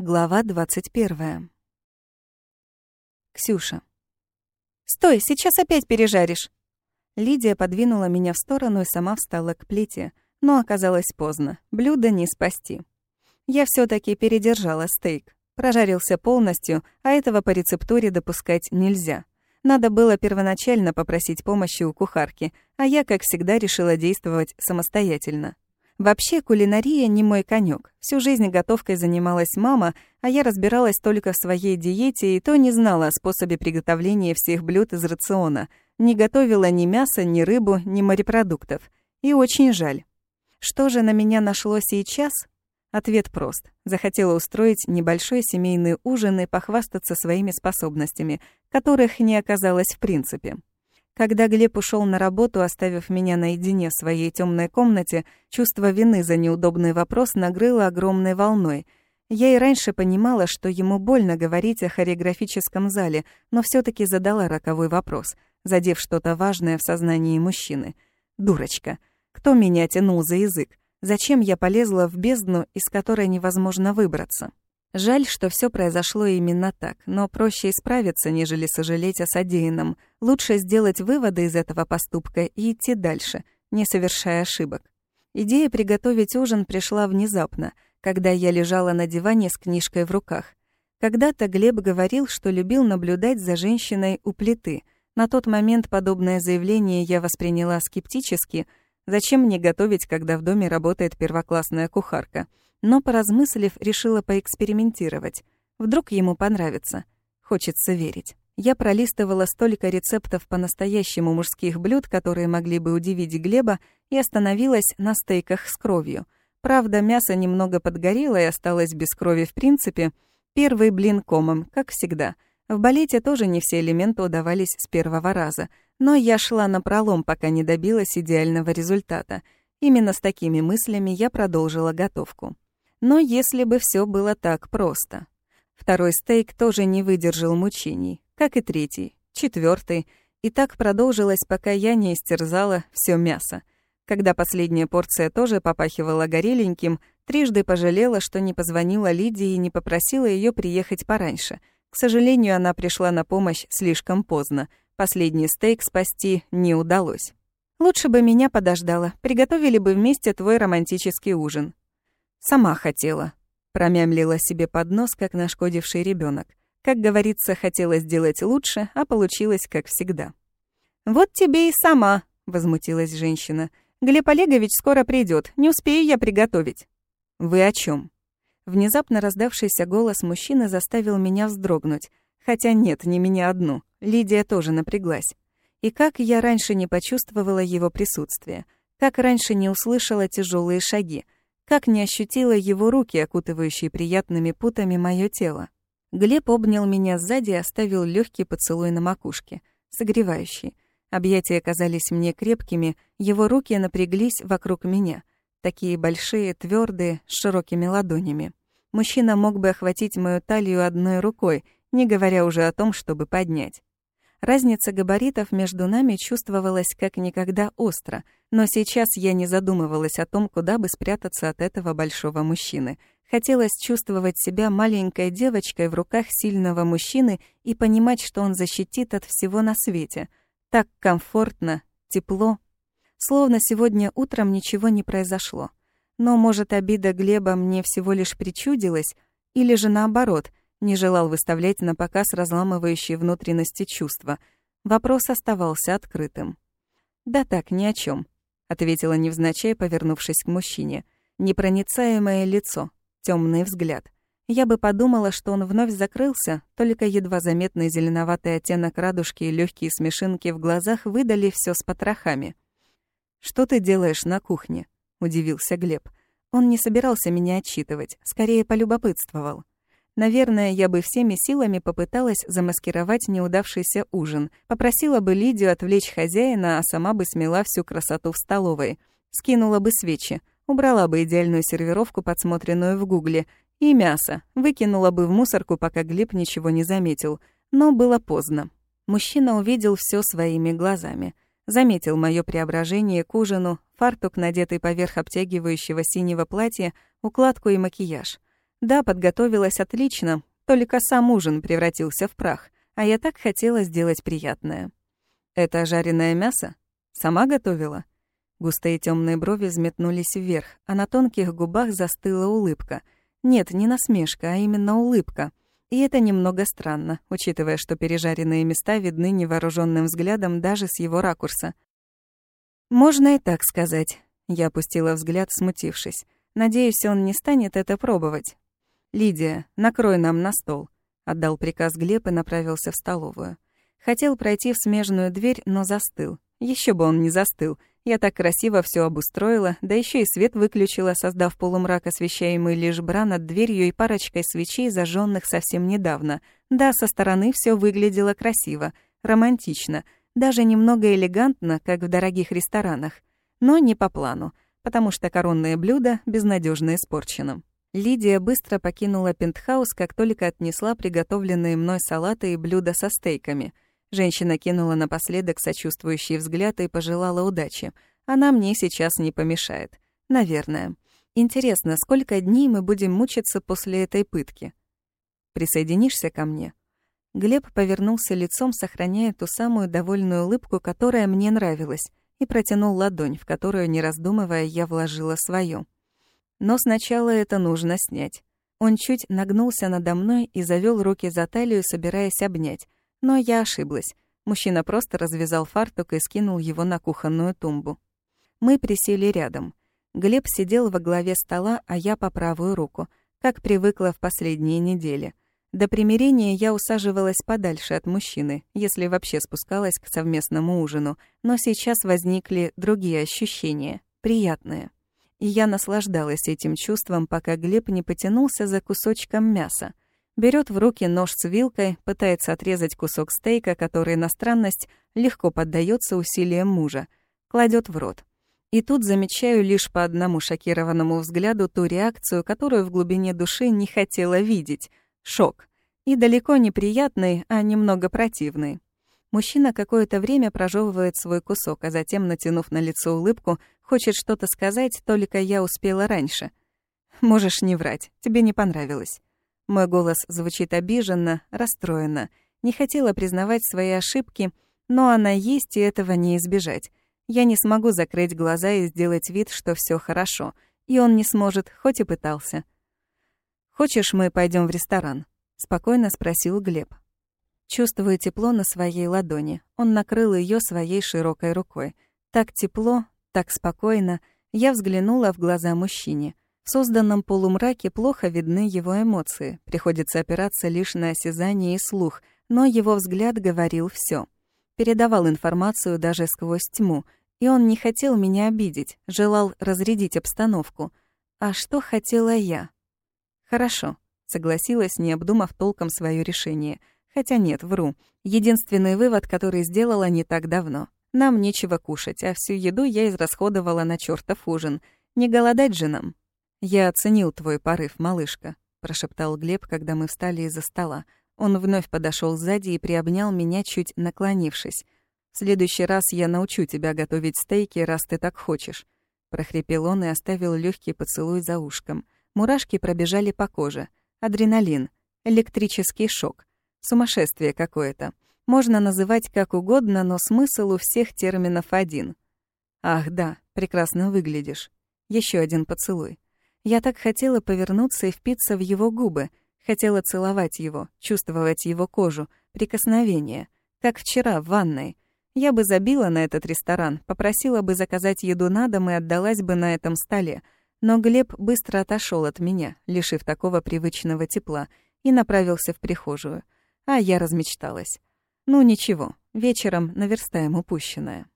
Глава 21. Ксюша. «Стой, сейчас опять пережаришь!» Лидия подвинула меня в сторону и сама встала к плите, но оказалось поздно. Блюдо не спасти. Я все таки передержала стейк. Прожарился полностью, а этого по рецептуре допускать нельзя. Надо было первоначально попросить помощи у кухарки, а я, как всегда, решила действовать самостоятельно. Вообще, кулинария не мой конек. Всю жизнь готовкой занималась мама, а я разбиралась только в своей диете и то не знала о способе приготовления всех блюд из рациона. Не готовила ни мяса, ни рыбу, ни морепродуктов. И очень жаль. Что же на меня нашло сейчас? Ответ прост. Захотела устроить небольшой семейный ужин и похвастаться своими способностями, которых не оказалось в принципе. Когда Глеб ушел на работу, оставив меня наедине в своей темной комнате, чувство вины за неудобный вопрос нагрыло огромной волной. Я и раньше понимала, что ему больно говорить о хореографическом зале, но все таки задала роковой вопрос, задев что-то важное в сознании мужчины. «Дурочка! Кто меня тянул за язык? Зачем я полезла в бездну, из которой невозможно выбраться?» Жаль, что все произошло именно так, но проще исправиться, нежели сожалеть о содеянном. Лучше сделать выводы из этого поступка и идти дальше, не совершая ошибок. Идея приготовить ужин пришла внезапно, когда я лежала на диване с книжкой в руках. Когда-то Глеб говорил, что любил наблюдать за женщиной у плиты. На тот момент подобное заявление я восприняла скептически. Зачем мне готовить, когда в доме работает первоклассная кухарка? Но, поразмыслив, решила поэкспериментировать. Вдруг ему понравится. Хочется верить. Я пролистывала столько рецептов по-настоящему мужских блюд, которые могли бы удивить Глеба, и остановилась на стейках с кровью. Правда, мясо немного подгорело и осталось без крови в принципе. Первый блин комом, как всегда. В балете тоже не все элементы удавались с первого раза, но я шла на пролом, пока не добилась идеального результата. Именно с такими мыслями я продолжила готовку. Но если бы все было так просто. Второй стейк тоже не выдержал мучений, как и третий, четвертый, и так продолжилось, пока я не истерзала все мясо. Когда последняя порция тоже попахивала гореленьким, трижды пожалела, что не позвонила Лидии и не попросила ее приехать пораньше. К сожалению, она пришла на помощь слишком поздно. Последний стейк спасти не удалось. Лучше бы меня подождала, приготовили бы вместе твой романтический ужин. Сама хотела. Промямлила себе под нос, как нашкодивший ребенок. Как говорится, хотела сделать лучше, а получилось как всегда. «Вот тебе и сама», — возмутилась женщина. «Глеб Олегович скоро придет, не успею я приготовить». «Вы о чем? Внезапно раздавшийся голос мужчины заставил меня вздрогнуть. Хотя нет, не меня одну. Лидия тоже напряглась. И как я раньше не почувствовала его присутствие, как раньше не услышала тяжелые шаги, как не ощутила его руки, окутывающие приятными путами мое тело. Глеб обнял меня сзади и оставил легкий поцелуй на макушке, согревающий. Объятия казались мне крепкими, его руки напряглись вокруг меня, такие большие, твердые, с широкими ладонями. Мужчина мог бы охватить мою талию одной рукой, не говоря уже о том, чтобы поднять. Разница габаритов между нами чувствовалась как никогда остро, но сейчас я не задумывалась о том, куда бы спрятаться от этого большого мужчины. Хотелось чувствовать себя маленькой девочкой в руках сильного мужчины и понимать, что он защитит от всего на свете. Так комфортно, тепло. Словно сегодня утром ничего не произошло. Но, может, обида Глеба мне всего лишь причудилась, или же наоборот — не желал выставлять на показ разламывающие внутренности чувства. Вопрос оставался открытым. «Да так, ни о чем, ответила невзначай, повернувшись к мужчине. Непроницаемое лицо, темный взгляд. Я бы подумала, что он вновь закрылся, только едва заметный зеленоватый оттенок радужки и легкие смешинки в глазах выдали все с потрохами. «Что ты делаешь на кухне?» — удивился Глеб. Он не собирался меня отчитывать, скорее полюбопытствовал. Наверное, я бы всеми силами попыталась замаскировать неудавшийся ужин, попросила бы Лидию отвлечь хозяина, а сама бы смела всю красоту в столовой. Скинула бы свечи, убрала бы идеальную сервировку, подсмотренную в гугле, и мясо, выкинула бы в мусорку, пока Глеб ничего не заметил. Но было поздно. Мужчина увидел все своими глазами. Заметил мое преображение к ужину, фартук, надетый поверх обтягивающего синего платья, укладку и макияж — Да, подготовилась отлично, только сам ужин превратился в прах, а я так хотела сделать приятное. Это жареное мясо? Сама готовила? Густые темные брови взметнулись вверх, а на тонких губах застыла улыбка. Нет, не насмешка, а именно улыбка. И это немного странно, учитывая, что пережаренные места видны невооруженным взглядом даже с его ракурса. «Можно и так сказать», — я опустила взгляд, смутившись. «Надеюсь, он не станет это пробовать». «Лидия, накрой нам на стол», — отдал приказ Глеб и направился в столовую. Хотел пройти в смежную дверь, но застыл. Еще бы он не застыл. Я так красиво все обустроила, да еще и свет выключила, создав полумрак, освещаемый лишь бра над дверью и парочкой свечей, зажженных совсем недавно. Да, со стороны все выглядело красиво, романтично, даже немного элегантно, как в дорогих ресторанах. Но не по плану, потому что коронное блюдо безнадежно испорчено. Лидия быстро покинула пентхаус, как только отнесла приготовленные мной салаты и блюда со стейками — Женщина кинула напоследок сочувствующий взгляд и пожелала удачи. Она мне сейчас не помешает. Наверное. Интересно, сколько дней мы будем мучиться после этой пытки? Присоединишься ко мне? Глеб повернулся лицом, сохраняя ту самую довольную улыбку, которая мне нравилась, и протянул ладонь, в которую, не раздумывая, я вложила свою. Но сначала это нужно снять. Он чуть нагнулся надо мной и завёл руки за талию, собираясь обнять. Но я ошиблась. Мужчина просто развязал фартук и скинул его на кухонную тумбу. Мы присели рядом. Глеб сидел во главе стола, а я по правую руку, как привыкла в последние недели. До примирения я усаживалась подальше от мужчины, если вообще спускалась к совместному ужину, но сейчас возникли другие ощущения, приятные. И я наслаждалась этим чувством, пока Глеб не потянулся за кусочком мяса — Берет в руки нож с вилкой, пытается отрезать кусок стейка, который на странность легко поддается усилиям мужа, кладет в рот. И тут замечаю лишь по одному шокированному взгляду ту реакцию, которую в глубине души не хотела видеть — шок. И далеко не приятный, а немного противный. Мужчина какое-то время прожевывает свой кусок, а затем, натянув на лицо улыбку, хочет что-то сказать, только я успела раньше. «Можешь не врать, тебе не понравилось». Мой голос звучит обиженно, расстроенно. Не хотела признавать свои ошибки, но она есть, и этого не избежать. Я не смогу закрыть глаза и сделать вид, что все хорошо. И он не сможет, хоть и пытался. «Хочешь, мы пойдем в ресторан?» — спокойно спросил Глеб. Чувствую тепло на своей ладони. Он накрыл ее своей широкой рукой. Так тепло, так спокойно. Я взглянула в глаза мужчине — в созданном полумраке плохо видны его эмоции, приходится опираться лишь на осязание и слух, но его взгляд говорил все. Передавал информацию даже сквозь тьму, и он не хотел меня обидеть, желал разрядить обстановку. А что хотела я? Хорошо, согласилась, не обдумав толком свое решение. Хотя нет, вру. Единственный вывод, который сделала не так давно. Нам нечего кушать, а всю еду я израсходовала на чертов ужин. Не голодать же нам. «Я оценил твой порыв, малышка», — прошептал Глеб, когда мы встали из-за стола. Он вновь подошел сзади и приобнял меня, чуть наклонившись. «В следующий раз я научу тебя готовить стейки, раз ты так хочешь», — прохрипел он и оставил легкий поцелуй за ушком. Мурашки пробежали по коже. Адреналин. Электрический шок. Сумасшествие какое-то. Можно называть как угодно, но смысл у всех терминов один. «Ах, да, прекрасно выглядишь». Еще один поцелуй. Я так хотела повернуться и впиться в его губы, хотела целовать его, чувствовать его кожу, прикосновение, как вчера в ванной. Я бы забила на этот ресторан, попросила бы заказать еду на дом и отдалась бы на этом столе. Но Глеб быстро отошел от меня, лишив такого привычного тепла, и направился в прихожую. А я размечталась. Ну ничего, вечером наверстаем упущенное.